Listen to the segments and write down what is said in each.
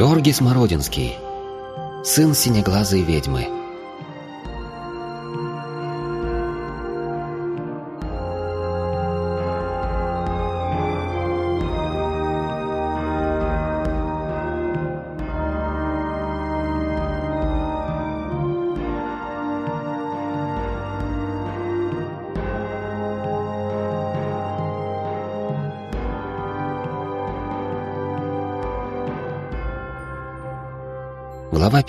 Георгий Смородинский. Сын синеглазой ведьмы.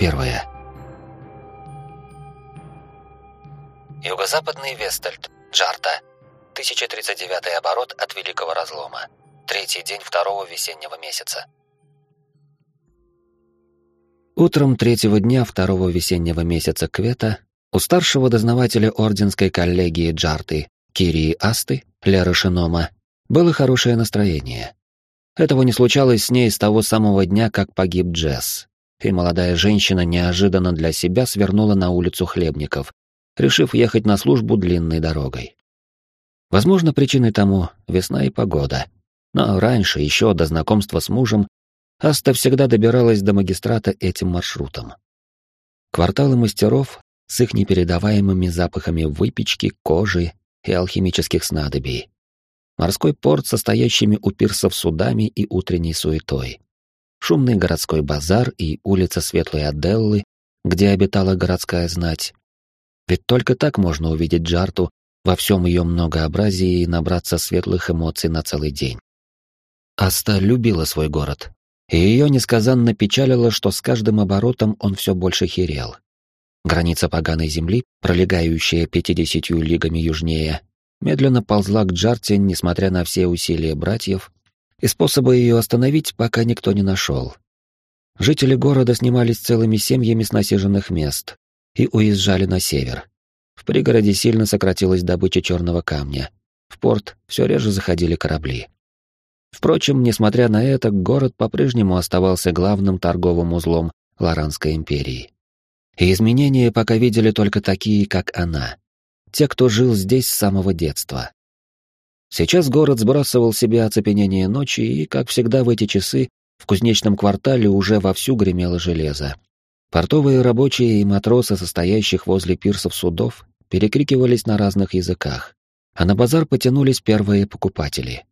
Первая. Юго-западный Вестальд, Джарта. 1039 оборот от Великого Разлома. Третий день второго весеннего месяца. Утром третьего дня второго весеннего месяца Квета у старшего дознавателя Орденской коллегии Джарты, Кирии Асты, Леры Шинома, было хорошее настроение. Этого не случалось с ней с того самого дня, как погиб Джесс, и молодая женщина неожиданно для себя свернула на улицу Хлебников, решив ехать на службу длинной дорогой. Возможно, причиной тому весна и погода. Но раньше, еще до знакомства с мужем, Аста всегда добиралась до магистрата этим маршрутом. Кварталы мастеров с их непередаваемыми запахами выпечки, кожи и алхимических снадобий. Морской порт, состоящими у пирсов судами и утренней суетой шумный городской базар и улица Светлой Аделлы, где обитала городская знать. Ведь только так можно увидеть Джарту во всем ее многообразии и набраться светлых эмоций на целый день. Аста любила свой город, и ее несказанно печалило, что с каждым оборотом он все больше херел. Граница поганой земли, пролегающая пятидесятью лигами южнее, медленно ползла к Джарте, несмотря на все усилия братьев, и способа ее остановить пока никто не нашел. Жители города снимались целыми семьями с насиженных мест и уезжали на север. В пригороде сильно сократилась добыча черного камня. В порт все реже заходили корабли. Впрочем, несмотря на это, город по-прежнему оставался главным торговым узлом Лоранской империи. И изменения пока видели только такие, как она. Те, кто жил здесь с самого детства. Сейчас город сбрасывал себе оцепенение ночи, и, как всегда в эти часы, в кузнечном квартале уже вовсю гремело железо. Портовые рабочие и матросы, состоящих возле пирсов судов, перекрикивались на разных языках, а на базар потянулись первые покупатели.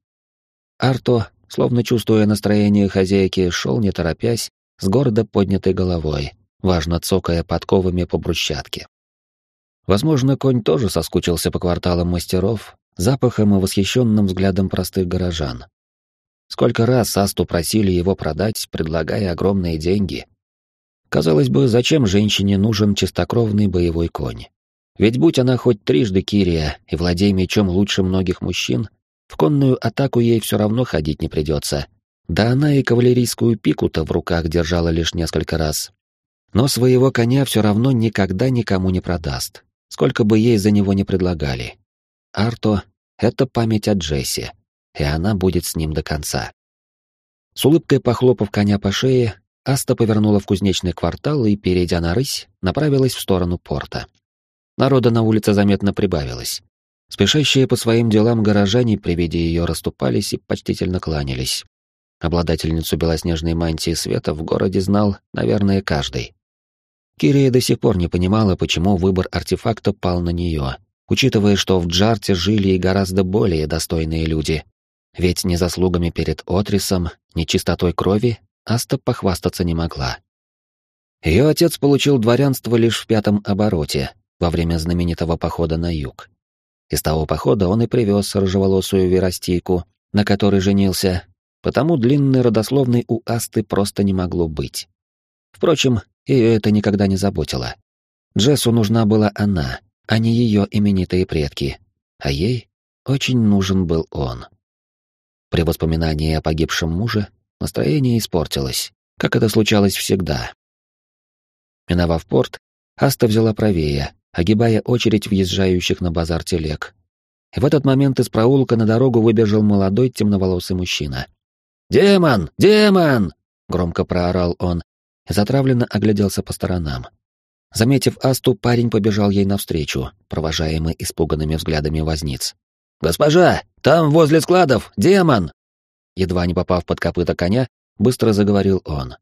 Арто, словно чувствуя настроение хозяйки, шел не торопясь, с гордо поднятой головой, важно цокая подковами по брусчатке. Возможно, конь тоже соскучился по кварталам мастеров, запахом и восхищенным взглядом простых горожан. Сколько раз Асту просили его продать, предлагая огромные деньги. Казалось бы, зачем женщине нужен чистокровный боевой конь? Ведь будь она хоть трижды Кирия и владея мечом лучше многих мужчин, в конную атаку ей все равно ходить не придется. Да она и кавалерийскую пику-то в руках держала лишь несколько раз. Но своего коня все равно никогда никому не продаст, сколько бы ей за него не предлагали. Арто — это память о Джесси, и она будет с ним до конца. С улыбкой похлопав коня по шее, Аста повернула в кузнечный квартал и, перейдя на рысь, направилась в сторону порта. Народа на улице заметно прибавилось. Спешащие по своим делам горожане при виде ее расступались и почтительно кланялись. Обладательницу белоснежной мантии света в городе знал, наверное, каждый. Кирия до сих пор не понимала, почему выбор артефакта пал на нее — учитывая, что в Джарте жили и гораздо более достойные люди. Ведь ни заслугами перед Отрисом, ни чистотой крови Аста похвастаться не могла. Ее отец получил дворянство лишь в пятом обороте, во время знаменитого похода на юг. Из того похода он и привез рыжеволосую веростийку, на которой женился, потому длинной родословной у Асты просто не могло быть. Впрочем, ее это никогда не заботило. Джессу нужна была она, а не ее именитые предки, а ей очень нужен был он. При воспоминании о погибшем муже настроение испортилось, как это случалось всегда. Миновав порт, Аста взяла правее, огибая очередь въезжающих на базар телег. В этот момент из проулка на дорогу выбежал молодой темноволосый мужчина. «Демон! Демон!» — громко проорал он и затравленно огляделся по сторонам. Заметив Асту, парень побежал ей навстречу, провожаемый испуганными взглядами возниц. «Госпожа, там возле складов демон!» Едва не попав под копыта коня, быстро заговорил он.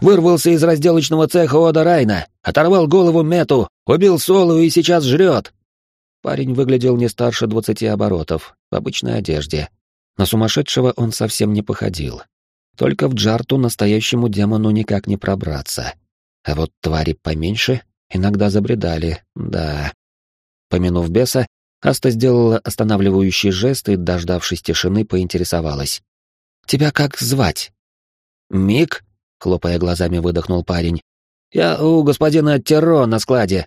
Вырвался из разделочного цеха Ода Райна, оторвал голову Мету, убил Солу и сейчас жрет!» Парень выглядел не старше двадцати оборотов, в обычной одежде. На сумасшедшего он совсем не походил. Только в Джарту настоящему демону никак не пробраться. А вот твари поменьше иногда забредали, да. Помянув беса, Аста сделала останавливающий жест и, дождавшись тишины, поинтересовалась. «Тебя как звать?» «Мик?» — хлопая глазами, выдохнул парень. «Я у господина Терро на складе».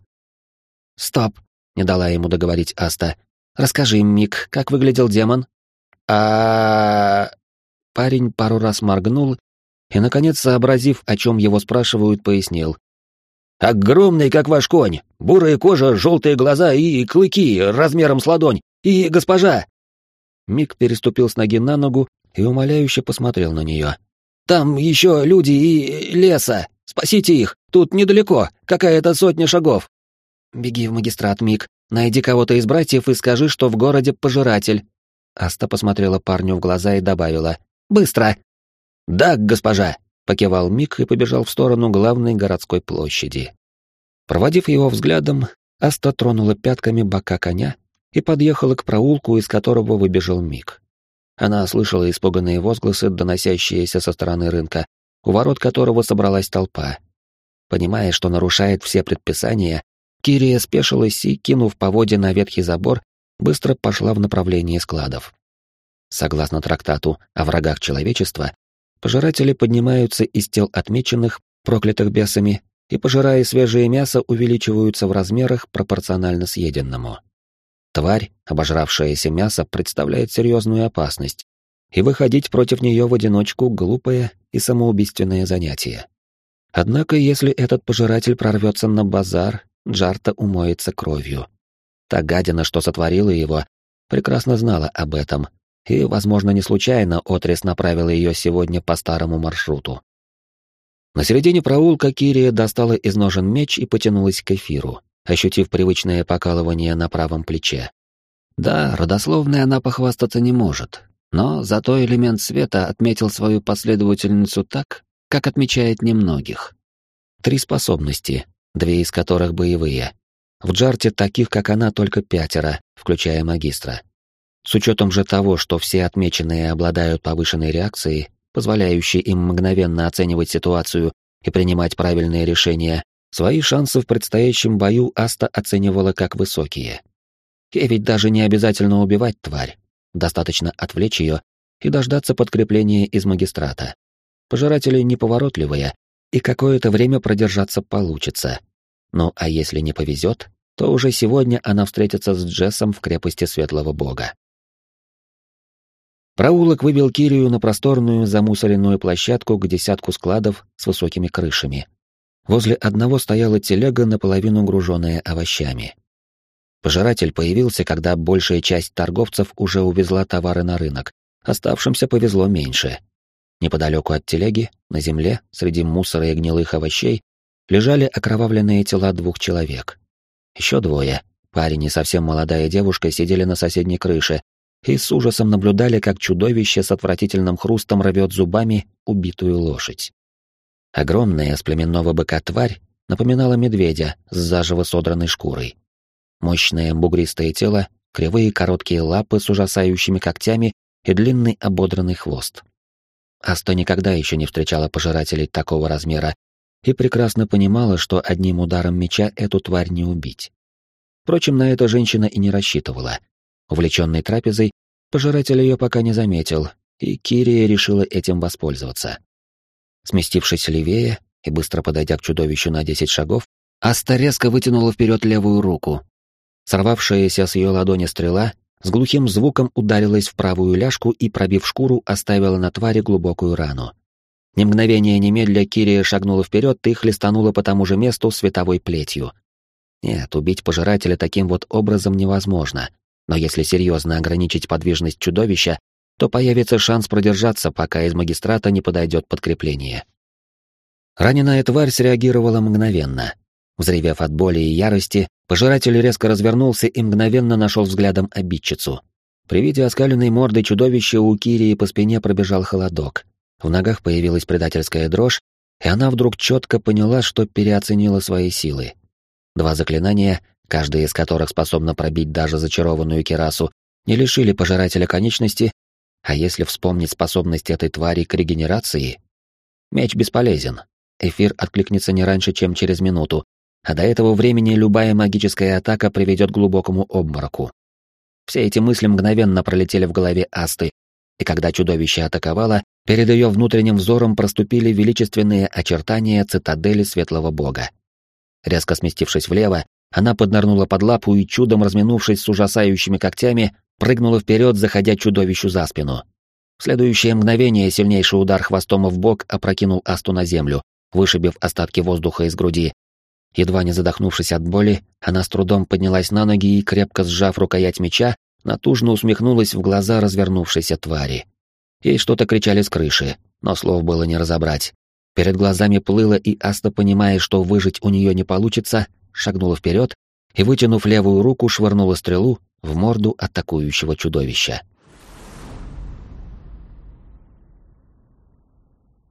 «Стоп!» — не дала ему договорить Аста. «Расскажи, Мик, как выглядел демон?» а Парень пару раз моргнул и, наконец, сообразив, о чем его спрашивают, пояснил. Огромный, как ваш конь, бурая кожа, желтые глаза и клыки размером с ладонь. И госпожа!» Мик переступил с ноги на ногу и умоляюще посмотрел на нее. «Там еще люди и леса. Спасите их. Тут недалеко, какая-то сотня шагов». «Беги в магистрат, Мик. Найди кого-то из братьев и скажи, что в городе пожиратель». Аста посмотрела парню в глаза и добавила. «Быстро!» «Да, госпожа!» Покивал Мик и побежал в сторону главной городской площади. Проводив его взглядом, Аста тронула пятками бока коня и подъехала к проулку, из которого выбежал Мик. Она слышала испуганные возгласы, доносящиеся со стороны рынка, у ворот которого собралась толпа. Понимая, что нарушает все предписания, Кирия спешилась и, кинув поводья на ветхий забор, быстро пошла в направлении складов. Согласно трактату о врагах человечества, Пожиратели поднимаются из тел отмеченных, проклятых бесами, и, пожирая свежее мясо, увеличиваются в размерах пропорционально съеденному. Тварь, обожравшаяся мясо, представляет серьезную опасность, и выходить против нее в одиночку — глупое и самоубийственное занятие. Однако, если этот пожиратель прорвется на базар, Джарта умоется кровью. Та гадина, что сотворила его, прекрасно знала об этом и, возможно, не случайно Отрис направила ее сегодня по старому маршруту. На середине проулка Кирия достала из ножен меч и потянулась к эфиру, ощутив привычное покалывание на правом плече. Да, родословной она похвастаться не может, но зато элемент света отметил свою последовательницу так, как отмечает немногих. Три способности, две из которых боевые. В Джарте таких, как она, только пятеро, включая магистра. С учетом же того, что все отмеченные обладают повышенной реакцией, позволяющей им мгновенно оценивать ситуацию и принимать правильные решения, свои шансы в предстоящем бою Аста оценивала как высокие. Ей ведь даже не обязательно убивать тварь, достаточно отвлечь ее и дождаться подкрепления из магистрата. Пожиратели неповоротливые, и какое-то время продержаться получится. Ну а если не повезет, то уже сегодня она встретится с Джессом в крепости Светлого Бога. Проулок вывел Кирию на просторную замусоренную площадку к десятку складов с высокими крышами. Возле одного стояла телега, наполовину груженная овощами. Пожиратель появился, когда большая часть торговцев уже увезла товары на рынок, оставшимся повезло меньше. Неподалеку от телеги, на земле, среди мусора и гнилых овощей, лежали окровавленные тела двух человек. Еще двое, парень и совсем молодая девушка, сидели на соседней крыше, и с ужасом наблюдали, как чудовище с отвратительным хрустом рвет зубами убитую лошадь. Огромная с племенного быка тварь напоминала медведя с заживо содранной шкурой. Мощное бугристое тело, кривые короткие лапы с ужасающими когтями и длинный ободранный хвост. Аста никогда еще не встречала пожирателей такого размера и прекрасно понимала, что одним ударом меча эту тварь не убить. Впрочем, на это женщина и не рассчитывала. Увлеченный трапезой, пожиратель ее пока не заметил, и Кирия решила этим воспользоваться. Сместившись левее и быстро подойдя к чудовищу на десять шагов, Аста резко вытянула вперед левую руку. Сорвавшаяся с ее ладони стрела с глухим звуком ударилась в правую ляжку и, пробив шкуру, оставила на твари глубокую рану. Ни мгновения немедля Кирия шагнула вперед и хлестанула по тому же месту световой плетью. Нет, убить пожирателя таким вот образом невозможно, но если серьезно ограничить подвижность чудовища, то появится шанс продержаться, пока из магистрата не подойдет подкрепление. Раненая тварь среагировала мгновенно. Взревев от боли и ярости, пожиратель резко развернулся и мгновенно нашел взглядом обидчицу. При виде оскаленной морды чудовища у Кирии по спине пробежал холодок. В ногах появилась предательская дрожь, и она вдруг четко поняла, что переоценила свои силы. Два заклинания, каждое из которых способно пробить даже зачарованную керасу, не лишили пожирателя конечности, а если вспомнить способность этой твари к регенерации, меч бесполезен. Эфир откликнется не раньше, чем через минуту, а до этого времени любая магическая атака приведет к глубокому обмороку. Все эти мысли мгновенно пролетели в голове Асты, и когда чудовище атаковало, перед ее внутренним взором проступили величественные очертания цитадели Светлого Бога. Резко сместившись влево, она поднырнула под лапу и, чудом разминувшись с ужасающими когтями, прыгнула вперед, заходя чудовищу за спину. В следующее мгновение сильнейший удар хвостом в бок опрокинул Асту на землю, вышибив остатки воздуха из груди. Едва не задохнувшись от боли, она с трудом поднялась на ноги и, крепко сжав рукоять меча, натужно усмехнулась в глаза развернувшейся твари. Ей что-то кричали с крыши, но слов было не разобрать. Перед глазами плыло, и Аста, понимая, что выжить у нее не получится, шагнула вперед и, вытянув левую руку, швырнула стрелу в морду атакующего чудовища.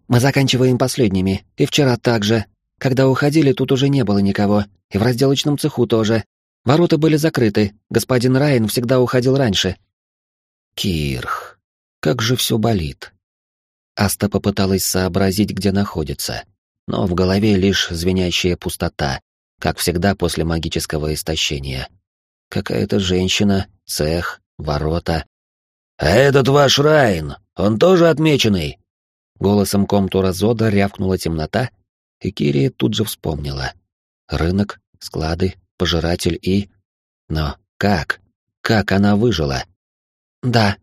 «Мы заканчиваем последними, и вчера также. Когда уходили, тут уже не было никого, и в разделочном цеху тоже. Ворота были закрыты, господин Райан всегда уходил раньше». «Кирх, как же все болит!» Аста попыталась сообразить, где находится, но в голове лишь звенящая пустота, как всегда после магического истощения. Какая-то женщина, цех, ворота. «А этот ваш Райн, он тоже отмеченный?» Голосом комтура Зода рявкнула темнота, и Кирия тут же вспомнила. Рынок, склады, пожиратель и... Но как? Как она выжила? «Да,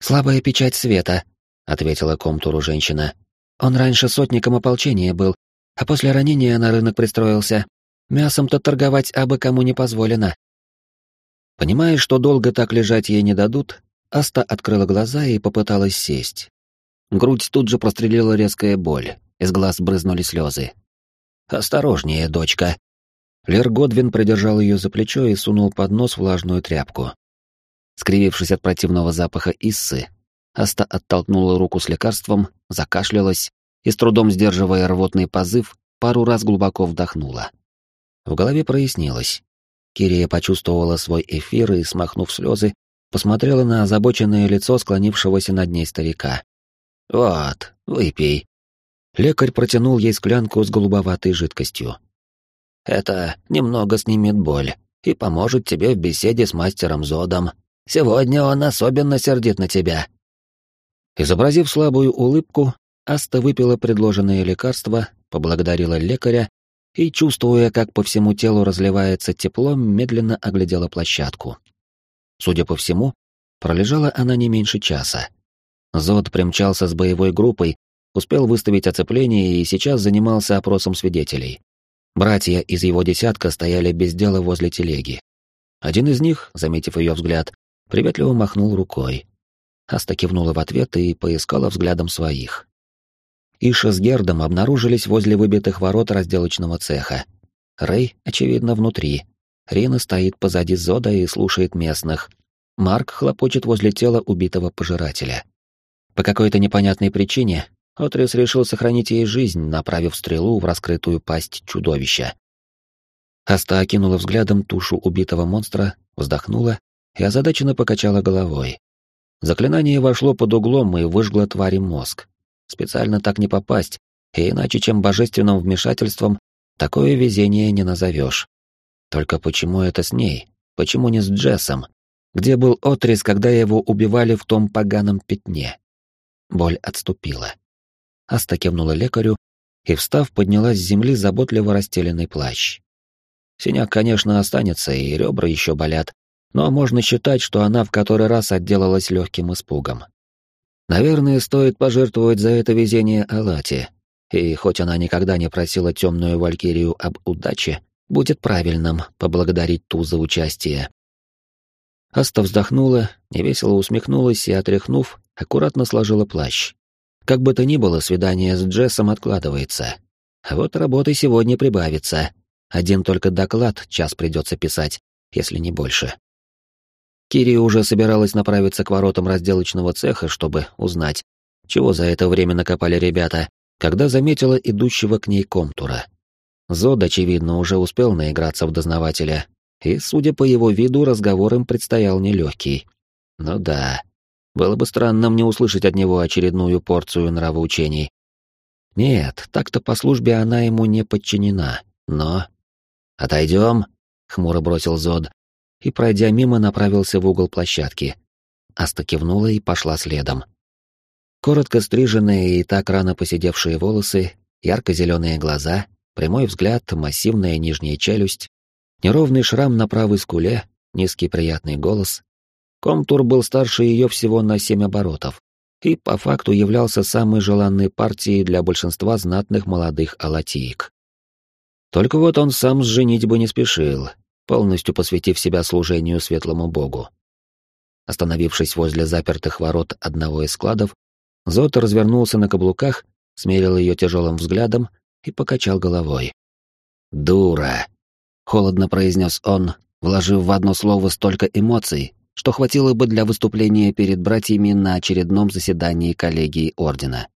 слабая печать света», — ответила комтуру женщина. «Он раньше сотником ополчения был, а после ранения на рынок пристроился. Мясом-то торговать абы кому не позволено». Понимая, что долго так лежать ей не дадут, Аста открыла глаза и попыталась сесть. Грудь тут же прострелила резкая боль, из глаз брызнули слезы. «Осторожнее, дочка!» Лер Годвин придержал ее за плечо и сунул под нос влажную тряпку. Скривившись от противного запаха Иссы, Аста оттолкнула руку с лекарством, закашлялась и, с трудом сдерживая рвотный позыв, пару раз глубоко вдохнула. В голове прояснилось. Кирия почувствовала свой эфир и, смахнув слезы, посмотрела на озабоченное лицо склонившегося над ней старика. «Вот, выпей». Лекарь протянул ей склянку с голубоватой жидкостью. «Это немного снимет боль и поможет тебе в беседе с мастером Зодом. Сегодня он особенно сердит на тебя». Изобразив слабую улыбку, Аста выпила предложенное лекарство, поблагодарила лекаря и, чувствуя, как по всему телу разливается тепло, медленно оглядела площадку. Судя по всему, пролежала она не меньше часа. Зод примчался с боевой группой, успел выставить оцепление и сейчас занимался опросом свидетелей. Братья из его десятка стояли без дела возле телеги. Один из них, заметив ее взгляд, приветливо махнул рукой. Аста кивнула в ответ и поискала взглядом своих. Иша с Гердом обнаружились возле выбитых ворот разделочного цеха. Рэй, очевидно, внутри. Рина стоит позади Зода и слушает местных. Марк хлопочет возле тела убитого пожирателя. По какой-то непонятной причине Отрис решил сохранить ей жизнь, направив стрелу в раскрытую пасть чудовища. Аста окинула взглядом тушу убитого монстра, вздохнула и озадаченно покачала головой. Заклинание вошло под углом и выжгло твари мозг. Специально так не попасть, и иначе, чем божественным вмешательством, такое везение не назовешь. Только почему это с ней? Почему не с Джессом? Где был Отрис, когда его убивали в том поганом пятне? Боль отступила. Аста кивнула лекарю и, встав, подняла с земли заботливо расстеленный плащ. Синяк, конечно, останется, и ребра еще болят, но можно считать, что она в который раз отделалась легким испугом. Наверное, стоит пожертвовать за это везение Алате, и хоть она никогда не просила темную валькирию об удаче, будет правильным поблагодарить ту за участие. Аста вздохнула, невесело усмехнулась и, отряхнув, аккуратно сложила плащ. Как бы то ни было, свидание с Джессом откладывается. А вот работы сегодня прибавится. Один только доклад час придется писать, если не больше. Кири уже собиралась направиться к воротам разделочного цеха, чтобы узнать, чего за это время накопали ребята, когда заметила идущего к ней комтура. Зод, очевидно, уже успел наиграться в дознавателя, и, судя по его виду, разговор им предстоял нелегкий. Ну да, было бы странно мне услышать от него очередную порцию нравоучений. Нет, так-то по службе она ему не подчинена, но... «Отойдем», — хмуро бросил Зод, и, пройдя мимо, направился в угол площадки. Аста кивнула и пошла следом. Коротко стриженные и так рано посидевшие волосы, ярко-зеленые глаза, прямой взгляд, массивная нижняя челюсть, неровный шрам на правой скуле, низкий приятный голос. Комтур был старше ее всего на семь оборотов и по факту являлся самой желанной партией для большинства знатных молодых алатиек. Только вот он сам с женитьбы не спешил, полностью посвятив себя служению светлому богу. Остановившись возле запертых ворот одного из складов, Зот развернулся на каблуках, смерил ее тяжелым взглядом и покачал головой. «Дура!» — холодно произнес он, вложив в одно слово столько эмоций, что хватило бы для выступления перед братьями на очередном заседании коллегии Ордена.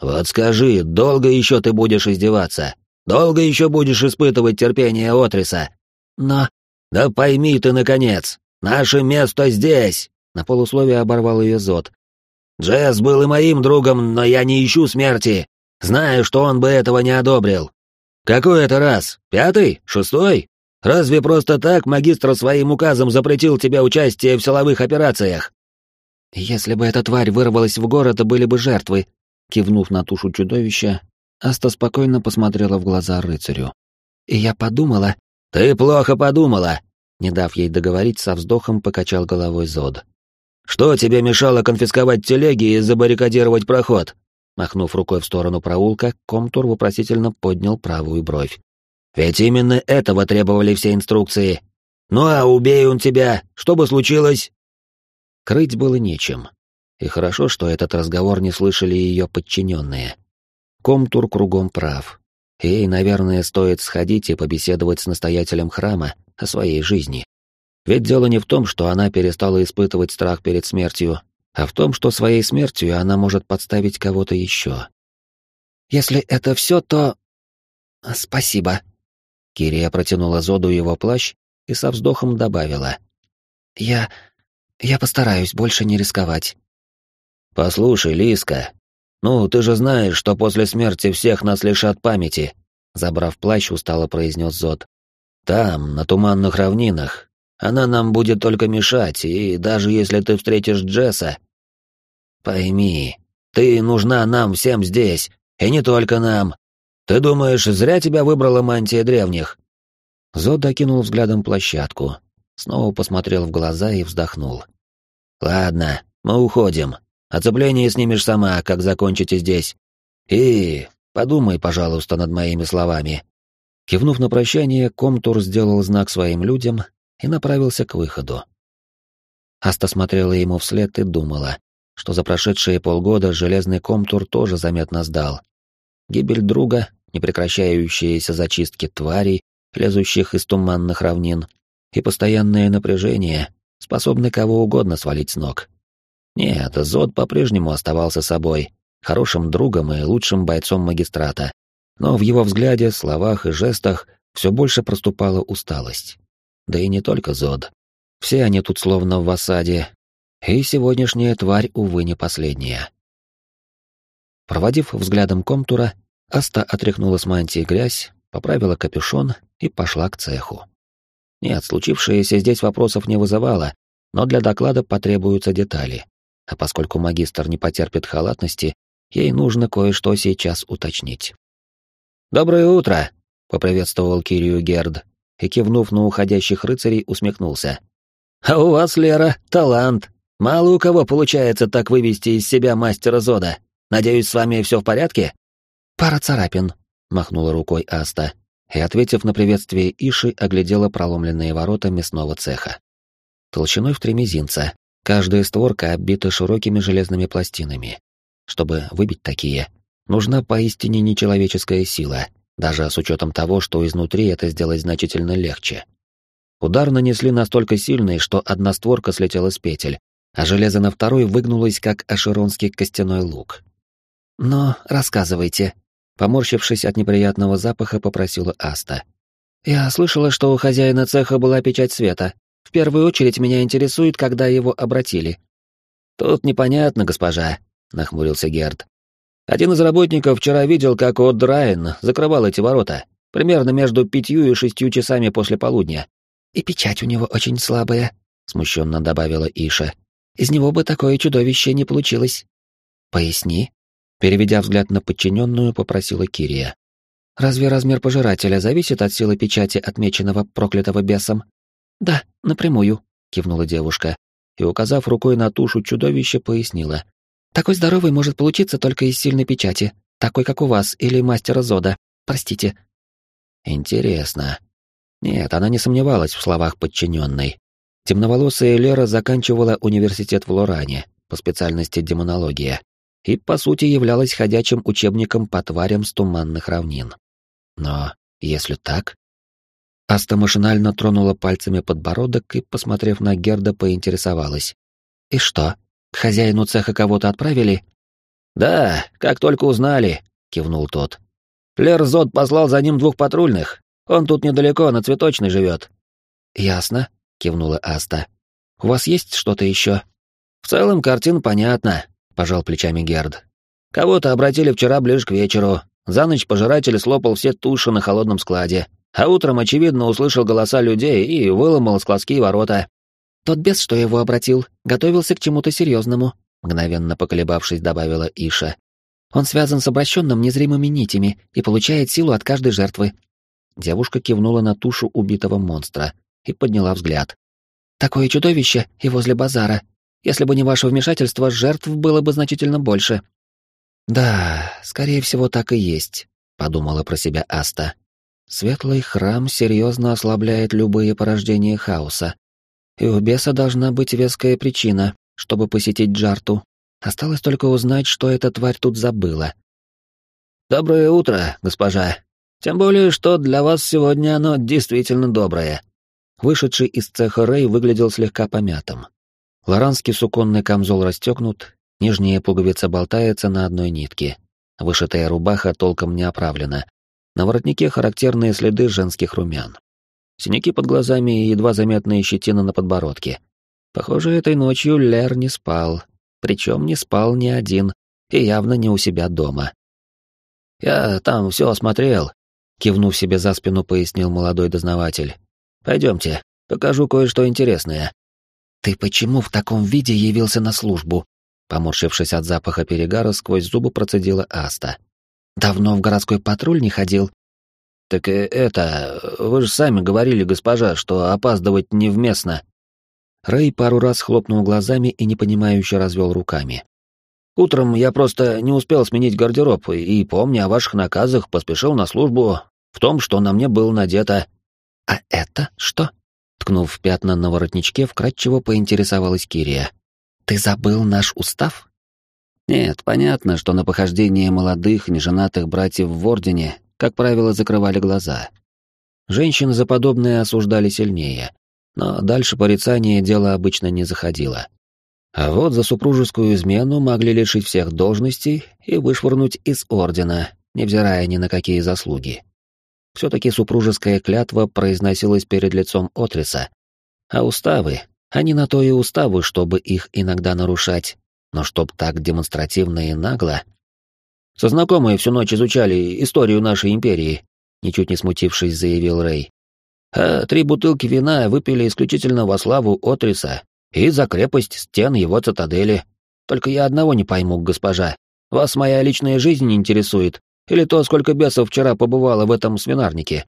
«Вот скажи, долго еще ты будешь издеваться? Долго еще будешь испытывать терпение Отриса?» «Но...» «Да пойми ты, наконец! Наше место здесь!» На полусловие оборвал ее Зод, Джесс был и моим другом, но я не ищу смерти. Знаю, что он бы этого не одобрил. Какой это раз? Пятый? Шестой? Разве просто так магистр своим указом запретил тебе участие в силовых операциях? Если бы эта тварь вырвалась в город, были бы жертвы. Кивнув на тушу чудовища, Аста спокойно посмотрела в глаза рыцарю. И я подумала... Ты плохо подумала. Не дав ей договорить, со вздохом покачал головой Зод. Что тебе мешало конфисковать телеги и забаррикадировать проход? Махнув рукой в сторону проулка, Комтур вопросительно поднял правую бровь. Ведь именно этого требовали все инструкции. Ну а убей он тебя, что бы случилось? Крыть было нечем. И хорошо, что этот разговор не слышали ее подчиненные. Комтур кругом прав. Ей, наверное, стоит сходить и побеседовать с настоятелем храма о своей жизни. Ведь дело не в том, что она перестала испытывать страх перед смертью, а в том, что своей смертью она может подставить кого-то еще. «Если это все, то... спасибо». Кирия протянула Зоду его плащ и со вздохом добавила. «Я... я постараюсь больше не рисковать». «Послушай, Лиска, ну, ты же знаешь, что после смерти всех нас лишат памяти», забрав плащ, устало произнес Зод. «Там, на туманных равнинах, она нам будет только мешать, и даже если ты встретишь Джесса... Пойми, ты нужна нам всем здесь, и не только нам. Ты думаешь, зря тебя выбрала мантия древних?» Зод окинул взглядом площадку, снова посмотрел в глаза и вздохнул. «Ладно, мы уходим. Оцепление снимешь сама, как закончите здесь. И подумай, пожалуйста, над моими словами». Кивнув на прощание, Комтур сделал знак своим людям, и направился к выходу. Аста смотрела ему вслед и думала, что за прошедшие полгода железный комтур тоже заметно сдал. Гибель друга, непрекращающиеся зачистки тварей, лезущих из туманных равнин, и постоянное напряжение способны кого угодно свалить с ног. Нет, Зод по-прежнему оставался собой, хорошим другом и лучшим бойцом магистрата, но в его взгляде, словах и жестах все больше проступала усталость да и не только Зод. Все они тут словно в осаде, и сегодняшняя тварь, увы, не последняя. Проводив взглядом комтура, Аста отряхнула с мантии грязь, поправила капюшон и пошла к цеху. Нет, случившееся здесь вопросов не вызывало, но для доклада потребуются детали. А поскольку магистр не потерпит халатности, ей нужно кое-что сейчас уточнить. «Доброе утро!» — поприветствовал Кирию Герд, и, кивнув на уходящих рыцарей, усмехнулся. «А у вас, Лера, талант. Мало у кого получается так вывести из себя мастера Зода. Надеюсь, с вами все в порядке?» «Пара царапин», — махнула рукой Аста, и, ответив на приветствие Иши, оглядела проломленные ворота мясного цеха. Толщиной в три мизинца, каждая створка оббита широкими железными пластинами. Чтобы выбить такие, нужна поистине нечеловеческая сила, даже с учетом того, что изнутри это сделать значительно легче. Удар нанесли настолько сильный, что одна створка слетела с петель, а железо на второй выгнулось, как ашеронский костяной лук. Но рассказывайте. Поморщившись от неприятного запаха, попросила Аста. Я слышала, что у хозяина цеха была печать света. В первую очередь меня интересует, когда его обратили. Тут непонятно, госпожа, нахмурился Герд. Один из работников вчера видел, как Од Райан закрывал эти ворота, примерно между пятью и шестью часами после полудня. И печать у него очень слабая, смущенно добавила Иша. Из него бы такое чудовище не получилось. Поясни. Переведя взгляд на подчиненную, попросила Кирия. Разве размер пожирателя зависит от силы печати, отмеченного проклятого бесом? Да, напрямую, кивнула девушка и, указав рукой на тушу чудовища, пояснила. Такой здоровый может получиться только из сильной печати, такой, как у вас, или мастера Зода. Простите. Интересно. Нет, она не сомневалась в словах подчиненной. Темноволосая Лера заканчивала университет в Лоране по специальности демонология и, по сути, являлась ходячим учебником по тварям с туманных равнин. Но если так... Аста машинально тронула пальцами подбородок и, посмотрев на Герда, поинтересовалась. «И что, к хозяину цеха кого-то отправили?» «Да, как только узнали», — кивнул тот. «Лерзот послал за ним двух патрульных. Он тут недалеко, на Цветочной живет». «Ясно», — кивнула Аста. «У вас есть что-то еще?» «В целом картина понятна», — пожал плечами Герд. «Кого-то обратили вчера ближе к вечеру. За ночь пожиратель слопал все туши на холодном складе, а утром, очевидно, услышал голоса людей и выломал складские ворота». «Тот бес, что его обратил, готовился к чему-то серьезному», — мгновенно поколебавшись, добавила Иша. «Он связан с обращенным незримыми нитями и получает силу от каждой жертвы». Девушка кивнула на тушу убитого монстра — и подняла взгляд. «Такое чудовище и возле базара. Если бы не ваше вмешательство, жертв было бы значительно больше». «Да, скорее всего, так и есть», — подумала про себя Аста. «Светлый храм серьезно ослабляет любые порождения хаоса. И у беса должна быть веская причина, чтобы посетить Джарту. Осталось только узнать, что эта тварь тут забыла». «Доброе утро, госпожа. Тем более, что для вас сегодня оно действительно доброе», Вышедший из цеха Рэй выглядел слегка помятым. Лоранский суконный камзол расстегнут, нижняя пуговица болтается на одной нитке. Вышитая рубаха толком не оправлена. На воротнике характерные следы женских румян. Синяки под глазами и едва заметные щетина на подбородке. Похоже, этой ночью Лер не спал. Причем не спал ни один, и явно не у себя дома. «Я там все осмотрел», — кивнув себе за спину, пояснил молодой дознаватель. Пойдемте, покажу кое-что интересное». «Ты почему в таком виде явился на службу?» Поморщившись от запаха перегара, сквозь зубы процедила Аста. «Давно в городской патруль не ходил?» «Так это... Вы же сами говорили, госпожа, что опаздывать невместно». Рэй пару раз хлопнул глазами и непонимающе развел руками. «Утром я просто не успел сменить гардероб и, помня о ваших наказах, поспешил на службу в том, что на мне было надето. «А это что?» Ткнув пятна на воротничке, вкратчиво поинтересовалась Кирия. «Ты забыл наш устав?» Нет, понятно, что на похождение молодых, неженатых братьев в Ордене, как правило, закрывали глаза. Женщин за подобное осуждали сильнее, но дальше порицания дело обычно не заходило. А вот за супружескую измену могли лишить всех должностей и вышвырнуть из Ордена, невзирая ни на какие заслуги. Все-таки супружеская клятва произносилась перед лицом Отриса. А уставы, они на то и уставы, чтобы их иногда нарушать. Но чтоб так демонстративно и нагло... Со знакомой всю ночь изучали историю нашей империи, ничуть не смутившись, заявил Рэй. А три бутылки вина выпили исключительно во славу Отриса и за крепость стен его цитадели. Только я одного не пойму, госпожа. Вас моя личная жизнь интересует, или то, сколько бесов вчера побывало в этом свинарнике?»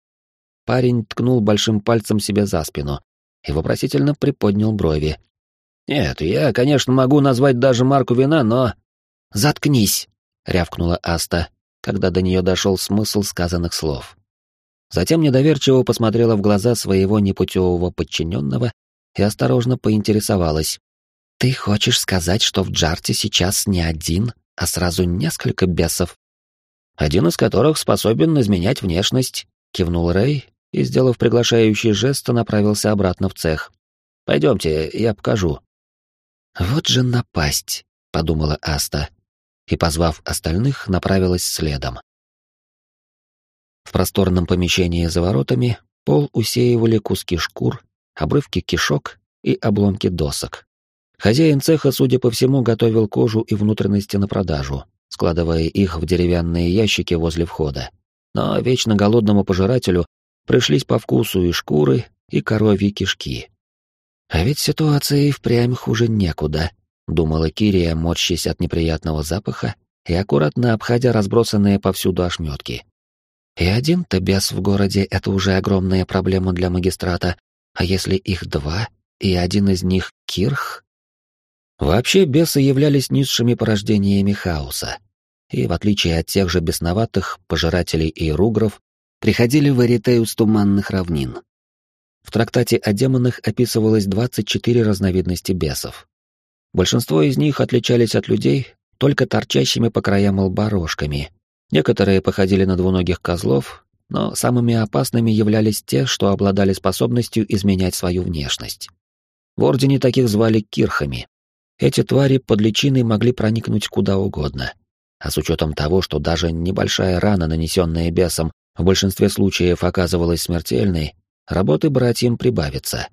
Парень ткнул большим пальцем себе за спину и вопросительно приподнял брови. «Нет, я, конечно, могу назвать даже марку вина, но...» «Заткнись!» — рявкнула Аста, когда до нее дошел смысл сказанных слов. Затем недоверчиво посмотрела в глаза своего непутевого подчиненного и осторожно поинтересовалась. «Ты хочешь сказать, что в Джарте сейчас не один, а сразу несколько бесов?» один из которых способен изменять внешность», — кивнул Рэй и, сделав приглашающий жест, направился обратно в цех. «Пойдемте, я покажу». «Вот же напасть», — подумала Аста. и, позвав остальных, направилась следом. В просторном помещении за воротами пол усеивали куски шкур, обрывки кишок и обломки досок. Хозяин цеха, судя по всему, готовил кожу и внутренности на продажу, складывая их в деревянные ящики возле входа. Но вечно голодному пожирателю пришлись по вкусу и шкуры, и коровьи кишки. А ведь ситуация и впрямь хуже некуда, думала Кирия, морщась от неприятного запаха и аккуратно обходя разбросанные повсюду ошметки. И один-то бес в городе — это уже огромная проблема для магистрата, а если их два, и один из них — Кирх? Вообще бесы являлись низшими порождениями хаоса, и, в отличие от тех же бесноватых, пожирателей и ругров, приходили в Эритею с туманных равнин. В трактате о демонах описывалось 24 разновидности бесов. Большинство из них отличались от людей только торчащими по краям лба рожками. Некоторые походили на двуногих козлов, но самыми опасными являлись те, что обладали способностью изменять свою внешность. В Ордене таких звали кирхами. Эти твари под личиной могли проникнуть куда угодно. А с учетом того, что даже небольшая рана, нанесенная бесом, в большинстве случаев оказывалась смертельной, работы братьям прибавится.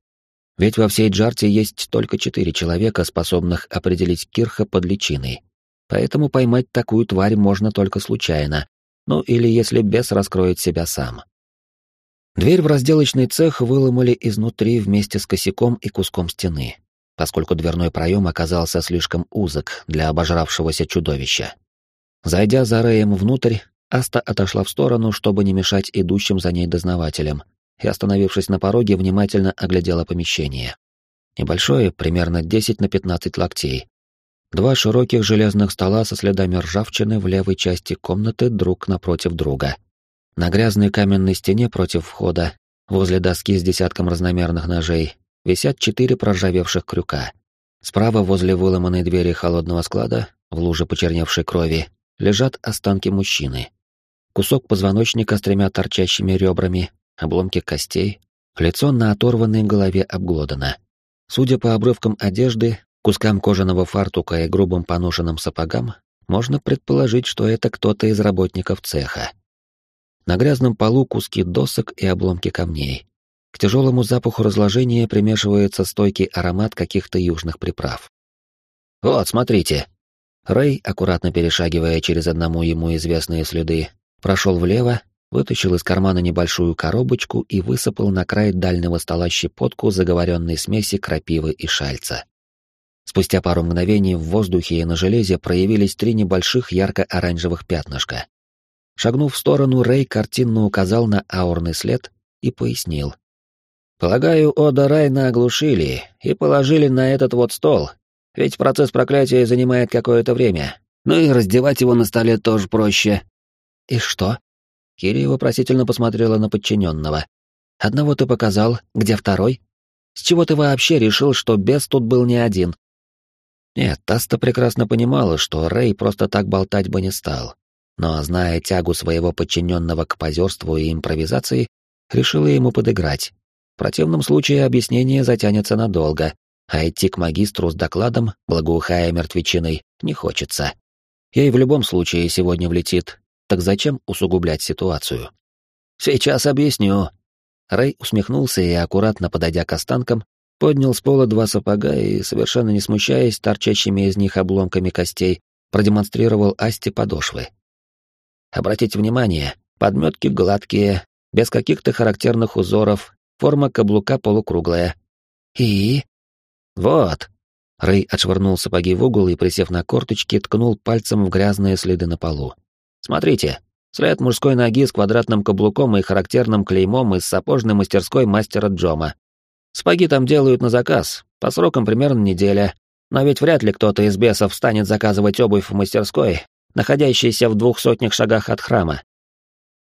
Ведь во всей Джарте есть только четыре человека, способных определить Кирха под личиной. Поэтому поймать такую тварь можно только случайно, ну или если бес раскроет себя сам. Дверь в разделочный цех выломали изнутри вместе с косяком и куском стены, поскольку дверной проем оказался слишком узок для обожравшегося чудовища. Зайдя за Рэем внутрь, Аста отошла в сторону, чтобы не мешать идущим за ней дознавателям, и, остановившись на пороге, внимательно оглядела помещение. Небольшое, примерно 10 на 15 локтей. Два широких железных стола со следами ржавчины в левой части комнаты друг напротив друга. На грязной каменной стене против входа, возле доски с десятком разномерных ножей, висят четыре проржавевших крюка. Справа, возле выломанной двери холодного склада, в луже почерневшей крови, лежат останки мужчины. Кусок позвоночника с тремя торчащими ребрами, обломки костей, лицо на оторванной голове обглодано. Судя по обрывкам одежды, кускам кожаного фартука и грубым поношенным сапогам, можно предположить, что это кто-то из работников цеха. На грязном полу куски досок и обломки камней. К тяжелому запаху разложения примешивается стойкий аромат каких-то южных приправ. «Вот, смотрите!» Рэй, аккуратно перешагивая через одному ему известные следы, прошел влево вытащил из кармана небольшую коробочку и высыпал на край дальнего стола щепотку заговоренной смеси крапивы и шальца. Спустя пару мгновений в воздухе и на железе проявились три небольших ярко-оранжевых пятнышка. Шагнув в сторону, Рэй картинно указал на аурный след и пояснил. «Полагаю, Ода Райна оглушили и положили на этот вот стол, ведь процесс проклятия занимает какое-то время. Ну и раздевать его на столе тоже проще». «И что?» Кири вопросительно посмотрела на подчиненного. «Одного ты показал, где второй? С чего ты вообще решил, что бес тут был не один?» Нет, Таста прекрасно понимала, что Рэй просто так болтать бы не стал. Но, зная тягу своего подчиненного к позерству и импровизации, решила ему подыграть. В противном случае объяснение затянется надолго, а идти к магистру с докладом, благоухая мертвечиной, не хочется. Ей в любом случае сегодня влетит, так зачем усугублять ситуацию? Сейчас объясню. Рэй усмехнулся и, аккуратно подойдя к останкам, поднял с пола два сапога и, совершенно не смущаясь торчащими из них обломками костей, продемонстрировал Асте подошвы. Обратите внимание, подметки гладкие, без каких-то характерных узоров, форма каблука полукруглая. И? Вот. Рэй отшвырнул сапоги в угол и, присев на корточки, ткнул пальцем в грязные следы на полу. Смотрите, след мужской ноги с квадратным каблуком и характерным клеймом из сапожной мастерской мастера Джома. Спаги там делают на заказ, по срокам примерно неделя. Но ведь вряд ли кто-то из бесов станет заказывать обувь в мастерской, находящейся в двух сотнях шагах от храма.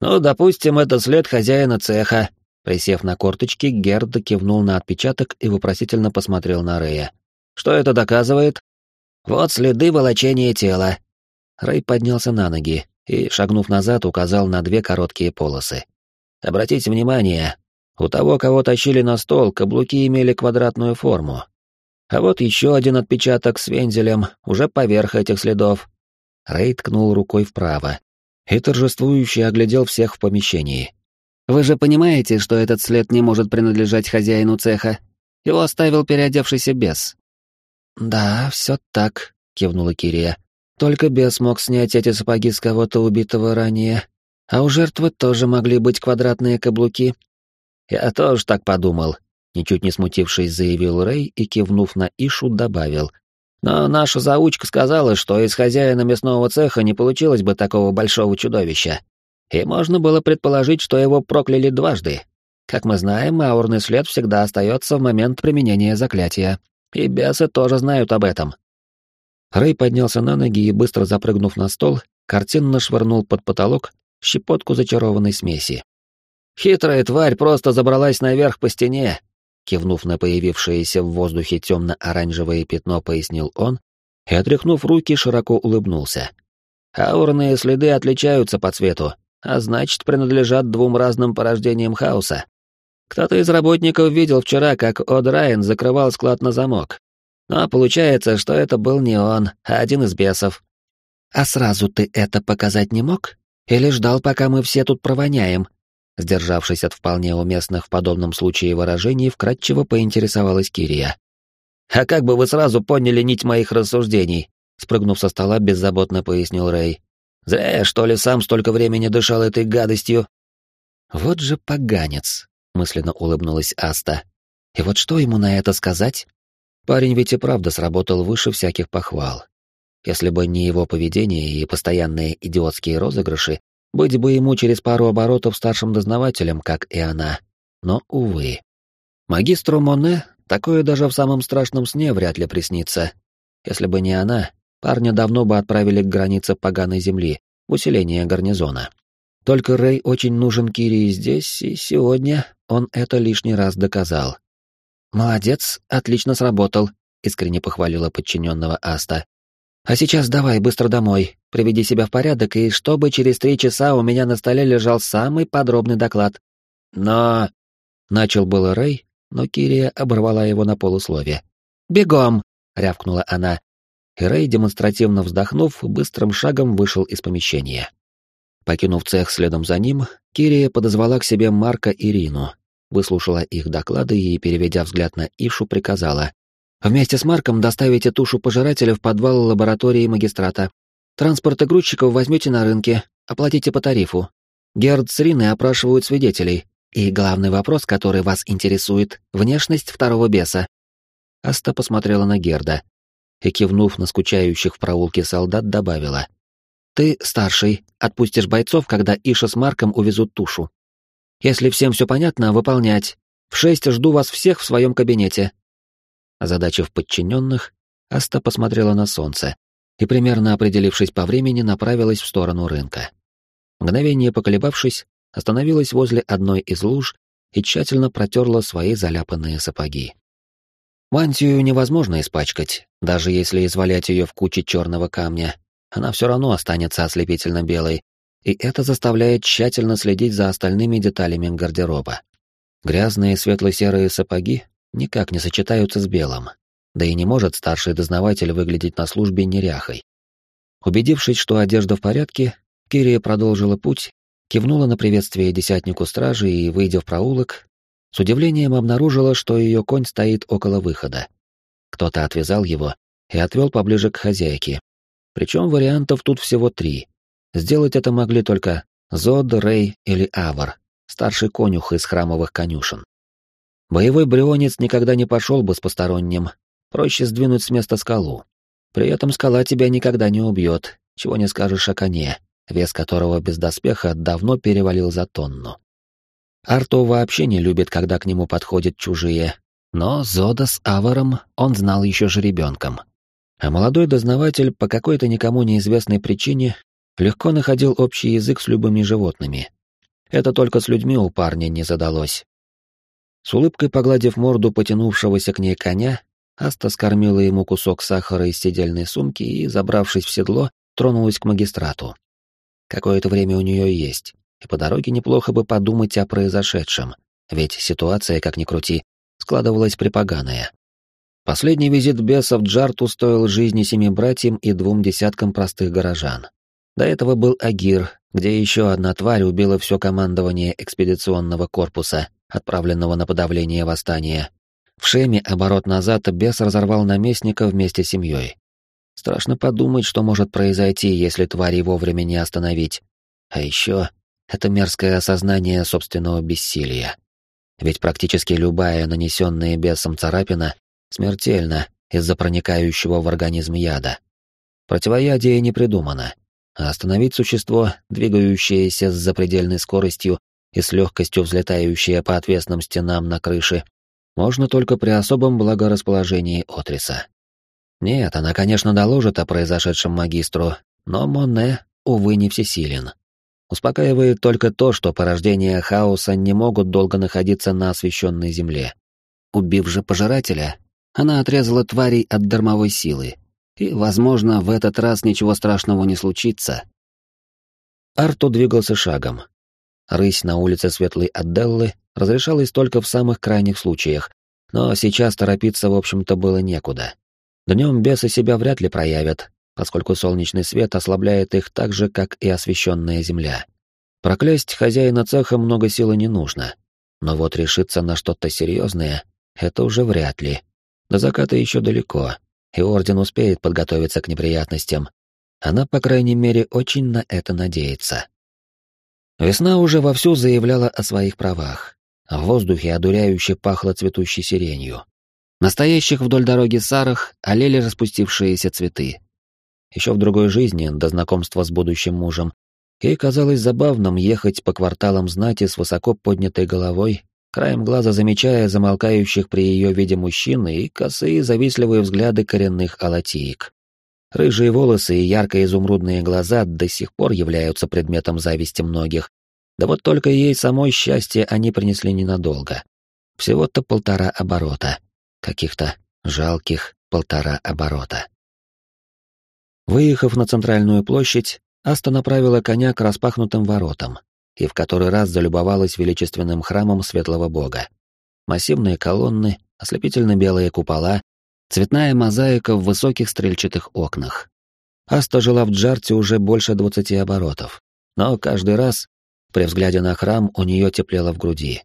Ну, допустим, это след хозяина цеха. Присев на корточки, Герд кивнул на отпечаток и вопросительно посмотрел на Рея. Что это доказывает? Вот следы волочения тела. Рэй поднялся на ноги, и, шагнув назад, указал на две короткие полосы. «Обратите внимание, у того, кого тащили на стол, каблуки имели квадратную форму. А вот еще один отпечаток с вензелем, уже поверх этих следов. Рэй ткнул рукой вправо и торжествующе оглядел всех в помещении. «Вы же понимаете, что этот след не может принадлежать хозяину цеха? Его оставил переодевшийся бес». «Да, все так», — кивнула Кирия. «Только бес мог снять эти сапоги с кого-то убитого ранее, а у жертвы тоже могли быть квадратные каблуки». «Я тоже так подумал», — ничуть не смутившись, заявил Рэй и, кивнув на Ишу, добавил. «Но наша заучка сказала, что из хозяина мясного цеха не получилось бы такого большого чудовища. И можно было предположить, что его прокляли дважды. Как мы знаем, аурный след всегда остается в момент применения заклятия. И бесы тоже знают об этом. Рэй поднялся на ноги и, быстро запрыгнув на стол, картинно швырнул под потолок щепотку зачарованной смеси. «Хитрая тварь просто забралась наверх по стене», кивнув на появившееся в воздухе темно-оранжевое пятно, пояснил он, и, отряхнув руки, широко улыбнулся. «Аурные следы отличаются по цвету, а значит, принадлежат двум разным порождениям хаоса. Кто-то из работников видел вчера, как Од Райан закрывал склад на замок. Но получается, что это был не он, а один из бесов. «А сразу ты это показать не мог? Или ждал, пока мы все тут провоняем?» Сдержавшись от вполне уместных в подобном случае выражений, вкратчиво поинтересовалась Кирия. «А как бы вы сразу поняли нить моих рассуждений?» Спрыгнув со стола, беззаботно пояснил Рэй. «Зря я, что ли, сам столько времени дышал этой гадостью?» «Вот же поганец!» мысленно улыбнулась Аста. И вот что ему на это сказать? Парень ведь и правда сработал выше всяких похвал. Если бы не его поведение и постоянные идиотские розыгрыши, быть бы ему через пару оборотов старшим дознавателем, как и она. Но, увы. Магистру Моне такое даже в самом страшном сне вряд ли приснится. Если бы не она, парня давно бы отправили к границе поганой земли, в усиление гарнизона. Только Рэй очень нужен Кире здесь, и сегодня он это лишний раз доказал. «Молодец, отлично сработал», — искренне похвалила подчиненного Аста. «А сейчас давай быстро домой, приведи себя в порядок, и чтобы через три часа у меня на столе лежал самый подробный доклад». «Но...» — начал было Рэй, но Кирия оборвала его на полуслове. «Бегом!» — рявкнула она. И Рэй, демонстративно вздохнув, быстрым шагом вышел из помещения. Покинув цех следом за ним, Кирия подозвала к себе Марка и Рину, выслушала их доклады и, переведя взгляд на Ишу, приказала. «Вместе с Марком доставите тушу пожирателя в подвал лаборатории магистрата. Транспорт и грузчиков возьмете на рынке, оплатите по тарифу. Герд с Риной опрашивают свидетелей. И главный вопрос, который вас интересует — внешность второго беса». Аста посмотрела на Герда и, кивнув на скучающих в проулке солдат, добавила — ты, старший, отпустишь бойцов, когда Иша с Марком увезут тушу. Если всем все понятно, выполнять. В шесть жду вас всех в своем кабинете. Озадачив подчиненных, Аста посмотрела на солнце и, примерно определившись по времени, направилась в сторону рынка. Мгновение поколебавшись, остановилась возле одной из луж и тщательно протерла свои заляпанные сапоги. Мантию невозможно испачкать, даже если извалять ее в куче черного камня, она все равно останется ослепительно белой, и это заставляет тщательно следить за остальными деталями гардероба. Грязные светло-серые сапоги никак не сочетаются с белым, да и не может старший дознаватель выглядеть на службе неряхой. Убедившись, что одежда в порядке, Кирия продолжила путь, кивнула на приветствие десятнику стражи и, выйдя в проулок, с удивлением обнаружила, что ее конь стоит около выхода. Кто-то отвязал его и отвел поближе к хозяйке, причем вариантов тут всего три. Сделать это могли только Зод, Рей или Авар, старший конюх из храмовых конюшен. Боевой брионец никогда не пошел бы с посторонним, проще сдвинуть с места скалу. При этом скала тебя никогда не убьет, чего не скажешь о коне, вес которого без доспеха давно перевалил за тонну. Арто вообще не любит, когда к нему подходят чужие, но Зода с Аваром он знал еще же ребенком. А молодой дознаватель по какой-то никому неизвестной причине легко находил общий язык с любыми животными. Это только с людьми у парня не задалось. С улыбкой погладив морду потянувшегося к ней коня, Аста скормила ему кусок сахара из сидельной сумки и, забравшись в седло, тронулась к магистрату. Какое-то время у нее есть, и по дороге неплохо бы подумать о произошедшем, ведь ситуация, как ни крути, складывалась припоганая. Последний визит беса Джарту стоил жизни семи братьям и двум десяткам простых горожан. До этого был Агир, где еще одна тварь убила все командование экспедиционного корпуса, отправленного на подавление восстания. В Шеме оборот назад бес разорвал наместника вместе с семьей. Страшно подумать, что может произойти, если твари вовремя не остановить. А еще это мерзкое осознание собственного бессилия. Ведь практически любая нанесенная бесом царапина смертельна из-за проникающего в организм яда. Противоядие не придумано, а остановить существо, двигающееся с запредельной скоростью и с легкостью взлетающее по отвесным стенам на крыше, можно только при особом благорасположении Отриса. Нет, она, конечно, доложит о произошедшем магистру, но Монне, увы, не всесилен. Успокаивает только то, что порождения хаоса не могут долго находиться на освещенной земле. Убив же пожирателя, она отрезала тварей от дармовой силы, и, возможно, в этот раз ничего страшного не случится. Арту двигался шагом. Рысь на улице Светлой Адделлы разрешалась только в самых крайних случаях, но сейчас торопиться, в общем-то, было некуда. Днем бесы себя вряд ли проявят, поскольку солнечный свет ослабляет их так же, как и освещенная земля. Проклясть хозяина цеха много силы не нужно. Но вот решиться на что-то серьезное — это уже вряд ли. До заката еще далеко, и Орден успеет подготовиться к неприятностям. Она, по крайней мере, очень на это надеется. Весна уже вовсю заявляла о своих правах. В воздухе одуряюще пахло цветущей сиренью. Настоящих вдоль дороги сарах олели распустившиеся цветы. Еще в другой жизни, до знакомства с будущим мужем, ей казалось забавным ехать по кварталам знати с высоко поднятой головой краем глаза замечая замолкающих при ее виде мужчин и косые завистливые взгляды коренных алатиек. Рыжие волосы и ярко-изумрудные глаза до сих пор являются предметом зависти многих, да вот только ей самой счастье они принесли ненадолго. Всего-то полтора оборота. Каких-то жалких полтора оборота. Выехав на центральную площадь, Аста направила коня к распахнутым воротам и в который раз залюбовалась величественным храмом светлого бога. Массивные колонны, ослепительно-белые купола, цветная мозаика в высоких стрельчатых окнах. Аста жила в Джарте уже больше двадцати оборотов, но каждый раз, при взгляде на храм, у нее теплело в груди.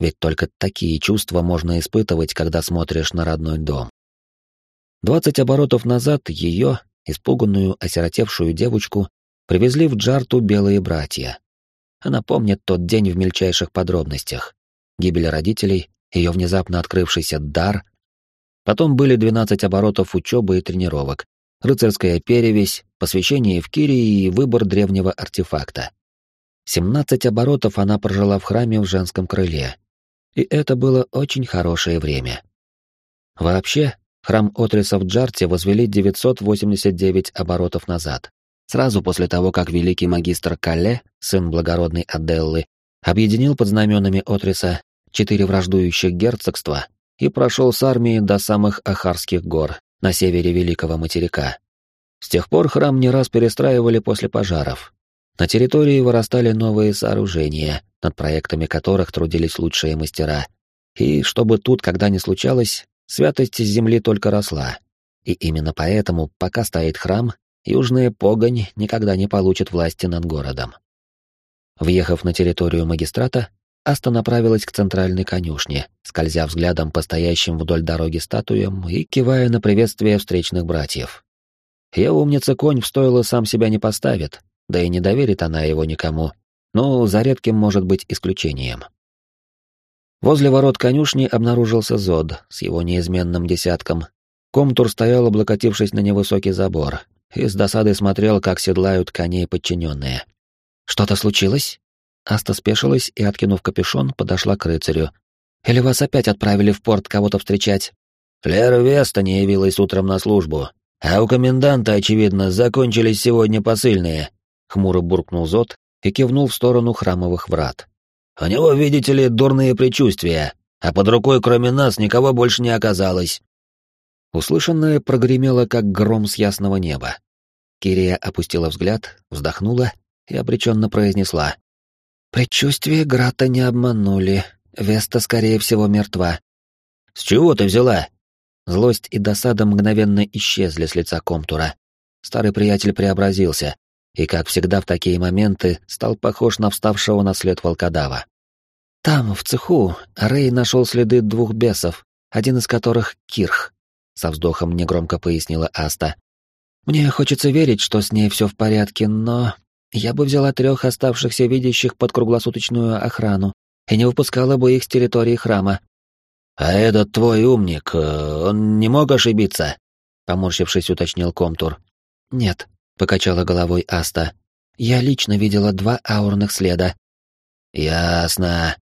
Ведь только такие чувства можно испытывать, когда смотришь на родной дом. Двадцать оборотов назад ее, испуганную, осиротевшую девочку, привезли в Джарту белые братья, она помнит тот день в мельчайших подробностях. Гибель родителей, ее внезапно открывшийся дар. Потом были 12 оборотов учебы и тренировок, рыцарская перевесь, посвящение в Кирии и выбор древнего артефакта. 17 оборотов она прожила в храме в женском крыле. И это было очень хорошее время. Вообще, храм Отриса в Джарте возвели 989 оборотов назад сразу после того, как великий магистр Калле, сын благородной Аделлы, объединил под знаменами Отриса четыре враждующих герцогства и прошел с армией до самых Ахарских гор на севере Великого материка. С тех пор храм не раз перестраивали после пожаров. На территории вырастали новые сооружения, над проектами которых трудились лучшие мастера. И чтобы тут когда ни случалось, святость земли только росла. И именно поэтому, пока стоит храм, южная погонь никогда не получит власти над городом. Въехав на территорию магистрата, Аста направилась к центральной конюшне, скользя взглядом по стоящим вдоль дороги статуям и кивая на приветствие встречных братьев. Ее умница-конь в стойло сам себя не поставит, да и не доверит она его никому, но за редким может быть исключением. Возле ворот конюшни обнаружился Зод с его неизменным десятком. Комтур стоял, облокотившись на невысокий забор, и с досадой смотрел, как седлают коней подчиненные. «Что-то случилось?» Аста спешилась и, откинув капюшон, подошла к рыцарю. «Или вас опять отправили в порт кого-то встречать?» «Лера Веста не явилась утром на службу, а у коменданта, очевидно, закончились сегодня посыльные», — хмуро буркнул Зод и кивнул в сторону храмовых врат. «У него, видите ли, дурные предчувствия, а под рукой кроме нас никого больше не оказалось. Услышанное прогремело, как гром с ясного неба. Кирия опустила взгляд, вздохнула и обреченно произнесла. «Предчувствия Грата не обманули. Веста, скорее всего, мертва». «С чего ты взяла?» Злость и досада мгновенно исчезли с лица Комтура. Старый приятель преобразился, и, как всегда в такие моменты, стал похож на вставшего на след волкодава. Там, в цеху, Рэй нашел следы двух бесов, один из которых — Кирх, — со вздохом негромко пояснила Аста. «Мне хочется верить, что с ней все в порядке, но я бы взяла трех оставшихся видящих под круглосуточную охрану и не выпускала бы их с территории храма». «А этот твой умник, э, он не мог ошибиться?» — поморщившись, уточнил Комтур. «Нет», — покачала головой Аста. «Я лично видела два аурных следа». «Ясно».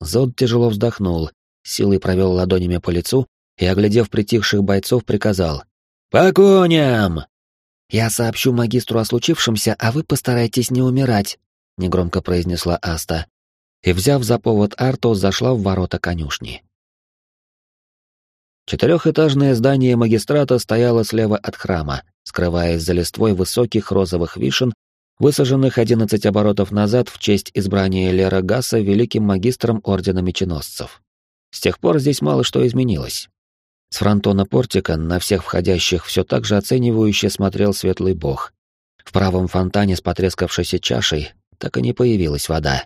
Зод тяжело вздохнул, силой провел ладонями по лицу и, оглядев притихших бойцов, приказал. «По коням!» «Я сообщу магистру о случившемся, а вы постарайтесь не умирать», — негромко произнесла Аста. И, взяв за повод Арту, зашла в ворота конюшни. Четырехэтажное здание магистрата стояло слева от храма, скрываясь за листвой высоких розовых вишен, высаженных одиннадцать оборотов назад в честь избрания Лера Гасса великим магистром Ордена Меченосцев. С тех пор здесь мало что изменилось. С фронтона портика на всех входящих все так же оценивающе смотрел светлый бог. В правом фонтане с потрескавшейся чашей так и не появилась вода.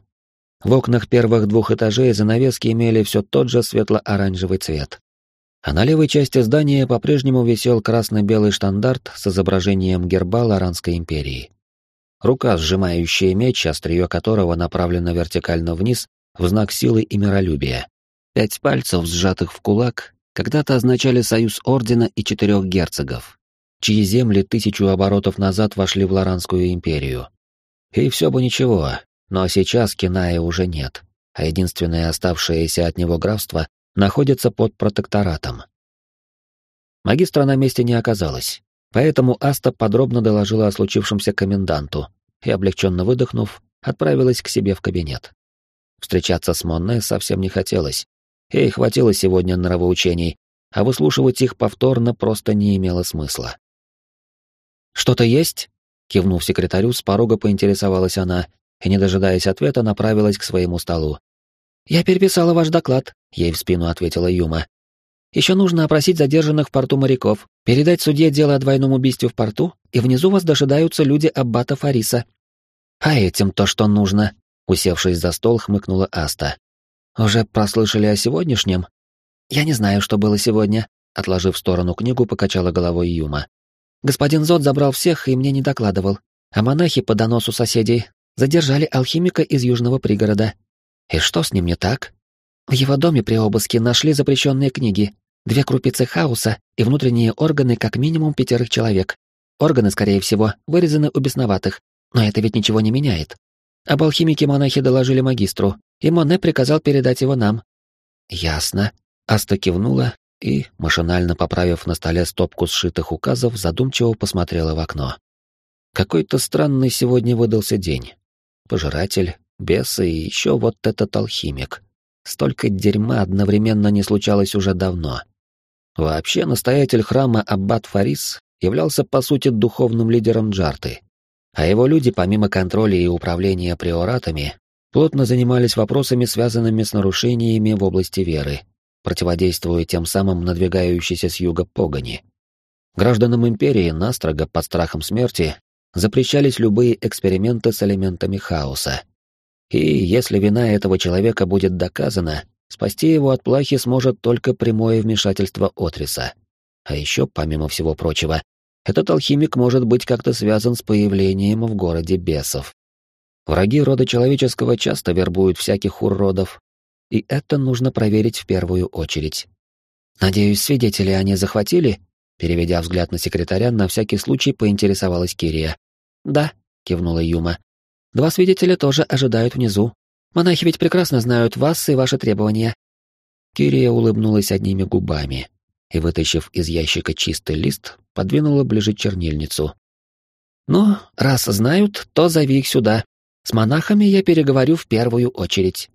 В окнах первых двух этажей занавески имели все тот же светло-оранжевый цвет. А на левой части здания по-прежнему висел красно-белый штандарт с изображением герба Лоранской империи. Рука, сжимающая меч, острие которого направлено вертикально вниз, в знак силы и миролюбия. Пять пальцев, сжатых в кулак, когда-то означали союз ордена и четырех герцогов, чьи земли тысячу оборотов назад вошли в Лоранскую империю. И все бы ничего, но сейчас Киная уже нет, а единственное оставшееся от него графство находится под протекторатом. Магистра на месте не оказалось, поэтому Аста подробно доложила о случившемся коменданту и, облегченно выдохнув, отправилась к себе в кабинет. Встречаться с Монне совсем не хотелось, Ей хватило сегодня нравоучений, а выслушивать их повторно просто не имело смысла. «Что-то есть?» Кивнув секретарю, с порога поинтересовалась она и, не дожидаясь ответа, направилась к своему столу. «Я переписала ваш доклад», — ей в спину ответила Юма. «Еще нужно опросить задержанных в порту моряков, передать судье дело о двойном убийстве в порту, и внизу вас дожидаются люди Аббата Фариса». «А этим то, что нужно», — усевшись за стол, хмыкнула Аста. Уже прослышали о сегодняшнем? Я не знаю, что было сегодня, отложив в сторону книгу, покачала головой Юма. Господин Зод забрал всех и мне не докладывал. А монахи по доносу соседей задержали алхимика из южного пригорода. И что с ним не так? В его доме при обыске нашли запрещенные книги, две крупицы хаоса и внутренние органы как минимум пятерых человек. Органы, скорее всего, вырезаны у бесноватых, но это ведь ничего не меняет. Об алхимике монахи доложили магистру, и Моне приказал передать его нам». «Ясно». Аста кивнула и, машинально поправив на столе стопку сшитых указов, задумчиво посмотрела в окно. Какой-то странный сегодня выдался день. Пожиратель, бесы и еще вот этот алхимик. Столько дерьма одновременно не случалось уже давно. Вообще, настоятель храма Аббат Фарис являлся, по сути, духовным лидером Джарты. А его люди, помимо контроля и управления приоратами, плотно занимались вопросами, связанными с нарушениями в области веры, противодействуя тем самым надвигающейся с юга погони. Гражданам империи настрого под страхом смерти запрещались любые эксперименты с элементами хаоса. И если вина этого человека будет доказана, спасти его от плахи сможет только прямое вмешательство Отриса. А еще, помимо всего прочего, этот алхимик может быть как-то связан с появлением в городе бесов. Враги рода человеческого часто вербуют всяких уродов, и это нужно проверить в первую очередь. Надеюсь, свидетели они захватили? Переведя взгляд на секретаря, на всякий случай поинтересовалась Кирия. Да, кивнула Юма. Два свидетеля тоже ожидают внизу. Монахи ведь прекрасно знают вас и ваши требования. Кирия улыбнулась одними губами и, вытащив из ящика чистый лист, подвинула ближе чернильницу. «Ну, раз знают, то зови их сюда. С монахами я переговорю в первую очередь.